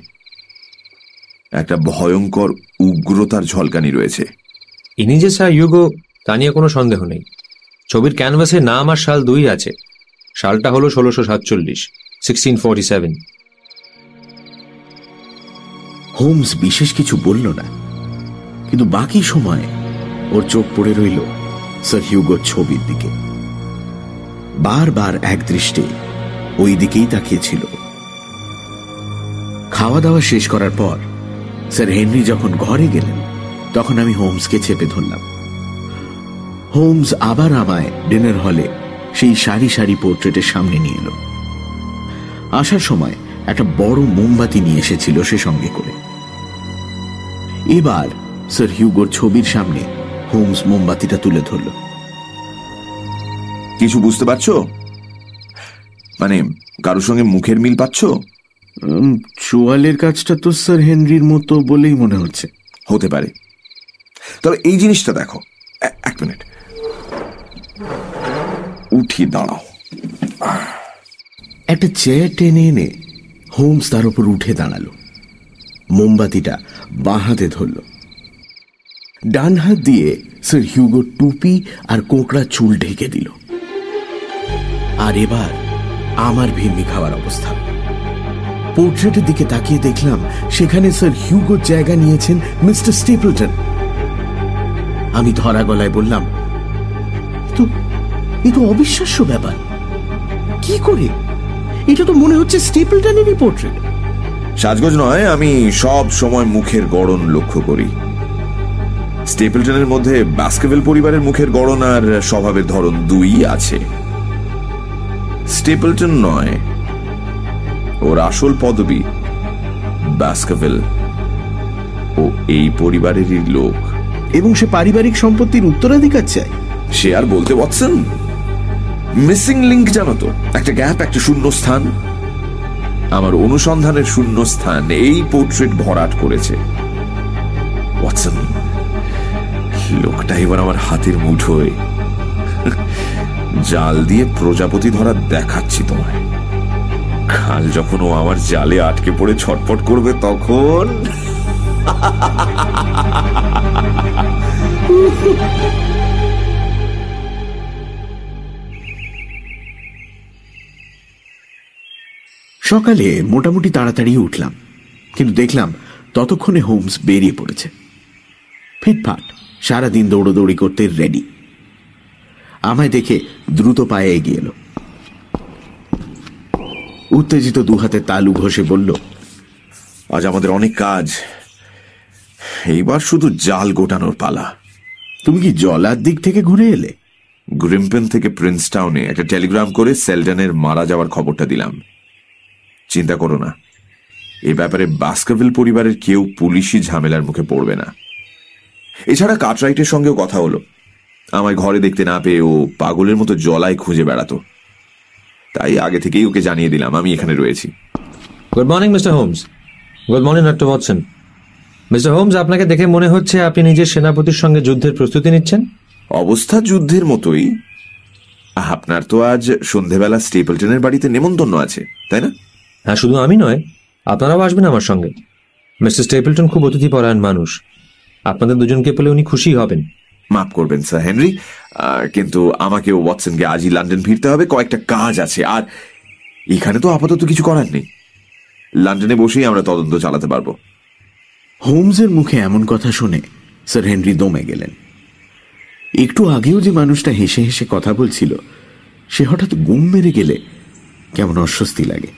S4: একটা ভয়ঙ্কর উগ্রতার ঝলকানি রয়েছে।
S6: ইনি যে স্যার ইউগো তা নিয়ে কোনো সন্দেহ নেই। ছবির ক্যানভাসে নাম আর সাল দুই আছে। সালটা হলো ষোলোশো সাতচল্লিশ সিক্সটিন ফোরটি সেভেন।
S2: হোমস বিশেষ কিছু বলল না কিন্তু বাকি সময় ওর চোখ পড়ে রইল স্যার হিউগোর ছবির দিকে। বারবার এক দৃষ্টে ওই দিকেই তাকিয়েছিল। খাওয়া দাওয়া শেষ করার পর স্যার হেনরি যখন ঘরে গেলেন, তখন আমি হোমসকে চেপে ধরলাম। হোমস আবার আমায় ডিনার হলে সেই সারি সারি পোর্ট্রেটের সামনে নিয়ে এলো। আসার সময় একটা বড় মোমবাতি নিয়ে এসেছিল সে সঙ্গে করে। এবার স্যার হিউগোর ছবির সামনে হোমস মোমবাতিটা তুলে ধরল।
S4: কিছু বুঝতে পারছ? মানে কারোর সঙ্গে মুখের মিল পাচ্ছ?
S2: চোয়ালের কাজটা তো স্যার হেনরির মতো বলেই মনে হচ্ছে।
S4: হতে পারে। তবে এই জিনিসটা দেখো। এক মিনিট। উঠি দাঁড়াও।
S2: একটা চেয়ার টেনে এনে হোমস তার উপর উঠে দাঁড়াল। মোমবাতিটা বাঁ হাতে ধরল। ডান হাত দিয়ে স্যার হিউগো টুপি আর কোঁকড়া চুল ঢেকে দিল। আর এবার আমার ভিন্নি খাওয়ার অবস্থা। পোর্ট্রেটের দিকে তাকিয়ে দেখলাম সেখানে স্যার হিউগোর জায়গা নিয়েছেন মিস্টার স্টেপলটন। আমি ধরা গলায় বললাম, "এ তো এ তো অবিশ্বাস্য ব্যাপার। কি করে? এটা তো মনে হচ্ছে স্টেপলটনেরই পোর্ট্রেট।
S4: সাজগোজ নয়, আমি সব সময় মুখের গড়ন লক্ষ্য করি। স্টেপলটনের মধ্যে বাস্কেবেল পরিবারের মুখের গড়ন আর স্বভাবের ধরন দুই আছে। স্টেপলটন নয়। ওর আসল পদবি বাস্কেবেল ও এই পরিবারেরই লোক।
S2: এবং সে পারিবারিক সম্পত্তির উত্তরাধিকার চায়।
S4: সে আর বলতে পারছেন মিসিং লিঙ্ক জানো তো একটা গ্যাপ একটা শূন্য স্থান আমার অনুসন্ধানের শূন্য স্থান এই পোর্ট্রেট ভরাট করেছে। ওয়াটসন লোকটা এবার আমার হাতের মুঠোয়। জাল দিয়ে প্রজাপতি ধরা দেখাচ্ছি তোমায়। কাল যখন ও আমার জালে আটকে পড়ে ছটপট করবে তখন
S2: সকালে মোটামুটি তাড়াতাড়ি উঠলাম, কিন্তু দেখলাম ততক্ষণে হোমস বেরিয়ে পড়েছে। ফিটফাট, সারাদিন দৌড়োদৌড়ি করতে রেডি আমায় দেখে দ্রুত পায়ে এগিয়ে এলো। উত্তেজিত দুহাতে তালু ঘষে বলল,
S4: আজ আমাদের অনেক কাজ। এইবার শুধু জাল গোটানোর পালা।
S2: তুমি কি জলার দিক থেকে ঘুরে এলে?
S4: গ্রিম্পেন থেকে প্রিন্স টাউনে একটা টেলিগ্রাম করে সেলডনের মারা যাওয়ার খবরটা দিলাম। চিন্তা করো না, এ ব্যাপারে বাস্কাভিল পরিবারের কেউ পুলিশি ঝামেলার মুখে পড়বে না। এছাড়া কাটরাইটের সঙ্গেও কথা হলো। আমায় ঘরে দেখতে না পেয়ে ও পাগলের মতো জলায় খুঁজে বেড়াতো। তাই আগে থেকেই ওকে জানিয়ে দিলাম আমি এখানে রয়েছি।
S6: Good morning mister Holmes good morning doctor Watson mister Holmes আপনাকে দেখে মনে হচ্ছে আপনি নিজের সেনাপতির সঙ্গে যুদ্ধের প্রস্তুতি নিচ্ছেন?
S4: অবস্থা যুদ্ধের মতোই। আপনার তো আজ সন্ধেবেলা স্টেপলটনের বাড়িতে নেমন্তন্ন আছে তাই না?
S6: হ্যাঁ শুধু আমি নয় আপনারাও আসবেন আমার সঙ্গে। মিস্টার স্টেপলটন খুব অতিথিপরায়ণ মানুষ। আপনাদের দুজনকে পেলে উনি খুশি হবেন।
S4: মাফ করবেন স্যার হেনরি। কিন্তু আমাকে ও ওয়াটসনকে আজই লন্ডন ফিরতে হবে কয়েকটা কাজ আছে। আর এখানে তো আপাতত কিছু করার নেই। লন্ডনে বসেই আমরা তদন্ত চালাতে পারব।
S2: হোমসের মুখে এমন কথা শুনে স্যার হেনরি দমে গেলেন। একটু আগেও যে মানুষটা হেসে হেসে কথা বলছিল সে হঠাৎ গুম মেরে গেলে কেমন অস্বস্তি লাগে।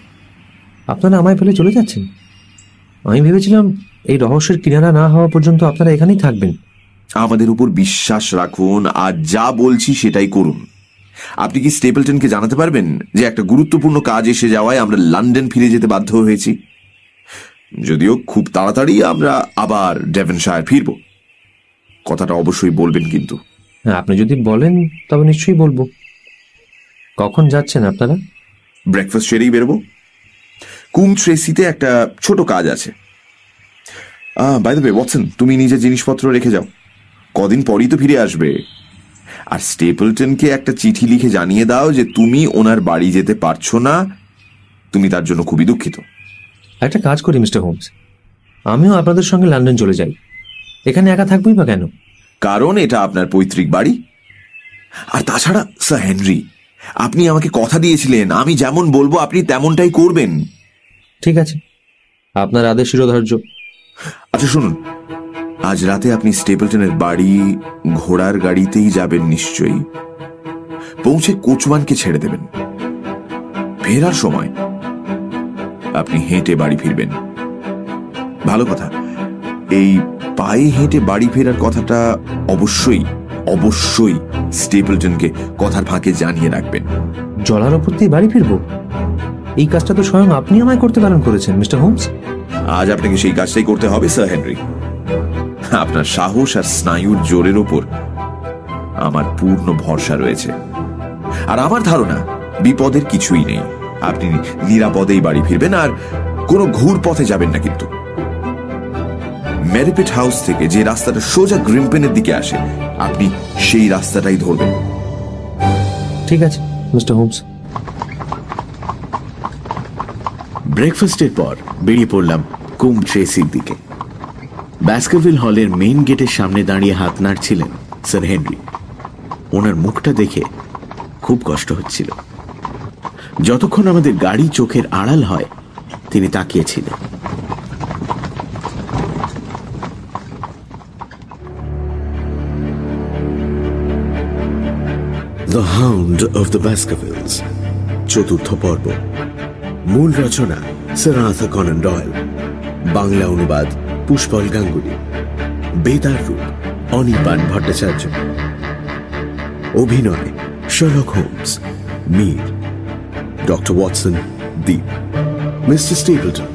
S6: আপনারা আমায় ফেলে চলে যাচ্ছেন? আমি ভেবেছিলাম এই রহস্যের কিনারা না হওয়া পর্যন্ত আপনারা এখানেই থাকবেন।
S4: আমাদের উপর বিশ্বাস রাখুন আর যা বলছি সেটাই করুন। আপনি কি স্টেপলটনকে জানাতে পারবেন যে একটা গুরুত্বপূর্ণ কাজ এসে যাওয়ায় আমরা লন্ডন ফিরে যেতে বাধ্য হয়েছি? যদিও খুব তাড়াতাড়ি আমরা আবার ডেভেনশায়ার ফিরব। কথাটা অবশ্যই বলবেন কিন্তু।
S6: আপনি যদি বলেন তবে নিশ্চয়ই বলব। কখন যাচ্ছেন আপনারা?
S4: ব্রেকফাস্ট সেরেই বেরোবো। কুম ট্রেসিতে একটা ছোট কাজ আছে। বাই দ্য ওয়াটসন তুমি নিজের জিনিসপত্র রেখে যাও। কদিন পরই তো ফিরে আসবে। আর স্টেপলটনকে একটা চিঠি লিখে জানিয়ে দাও যে তুমি ওনার বাড়ি যেতে পারছ না তুমি তার জন্য খুবই দুঃখিত।
S6: একটা কাজ করি মিস্টার হোমস। আমিও আপনাদের সঙ্গে লন্ডন চলে যাই। এখানে একা থাকবোই বা কেন?
S4: কারণ এটা আপনার পৈতৃক বাড়ি। আর তাছাড়া স্যার হেনরি আপনি আমাকে কথা দিয়েছিলেন আমি যেমন বলব আপনি তেমনটাই করবেন।
S6: ঠিক আছে। আপনার আদেশ শিরোধার্য।
S4: আচ্ছা শুনুন আজ রাতে আপনি স্টেপলটনের বাড়ি ঘোড়ার গাড়িতেই যাবেন নিশ্চয়ই। পৌঁছে কোচওয়ানকে ছেড়ে দেবেন। ফেরার সময় আপনি হেঁটে বাড়ি ফিরবেন। ভালো কথা এই পায়ে হেঁটে বাড়ি ফেরার কথাটা অবশ্যই অবশ্যই স্টেপলটনকে কথার ফাঁকে জানিয়ে রাখবেন।
S6: জলার ওপর দিয়ে বাড়ি ফিরবো? এই কাজটা তো স্বয়ং আপনি আমায় করতে বারণ করেছেন মিস্টার হোমস।
S4: আজ আপনাকে সেই কাজটাই করতে হবে স্যার হেনরি। আপনার সাহস আর স্নায়ুর জোরের ওপর আমার পূর্ণ ভরসা রয়েছে। আর আমার ধারণা বিপদের কিছুই নেই। আপনি নিরাপদেই বাড়ি ফিরবেন আর কোনো ঘুর পথে যাবেন না কিন্তু। ম্যারিপেট হাউস থেকে যে রাস্তাটা সোজা গ্রিমপেনের দিকে আসে আপনি সেই রাস্তাটাই ধরবেন।
S6: ঠিক আছে মিস্টার হোমস।
S7: ব্রেকফাস্টের পর বেরিয়ে পড়লাম কুম ট্রেসির দিকে। ব্যাস্কারভিল হলের মেইন গেটের সামনে দাঁড়িয়ে হাত নাড়ছিলেন স্যার হেনরি ওনার মুখটা দেখে খুব কষ্ট হচ্ছিল। যতক্ষণ আমাদের গাড়ি চোখের আড়াল হয়, তিনি তাকিয়েছিলেন।
S2: The hound of the Baskervilles চতুর্থ পর্ব। মূল রচনা sir Arthur Conan Doyle Bangla অনুবাদ পুষ্পল গাঙ্গুলি, বেতার রূপ, অনির্বাণ ভট্টাচার্য। অভিনয় Sherlock Holmes Mir, doctor Watson Deep mister Stapleton,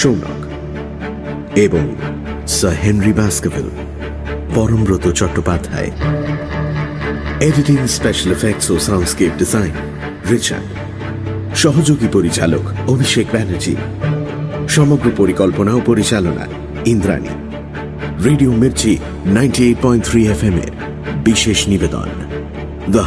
S2: Sounak এবং sir Henry Baskerville Parambrata Chattopadhyay. Editing special effects ও সাউন্ডস্কেপ ডিজাইন রিচার্ড সহযোগী পরিচালক, অভিষেক ব্যানার্জি। সমগ্র পরিকল্পনা ও পরিচালনা Indrani radio Mirchi ninety eight point three F M এর বিশেষ নিবেদন দ্য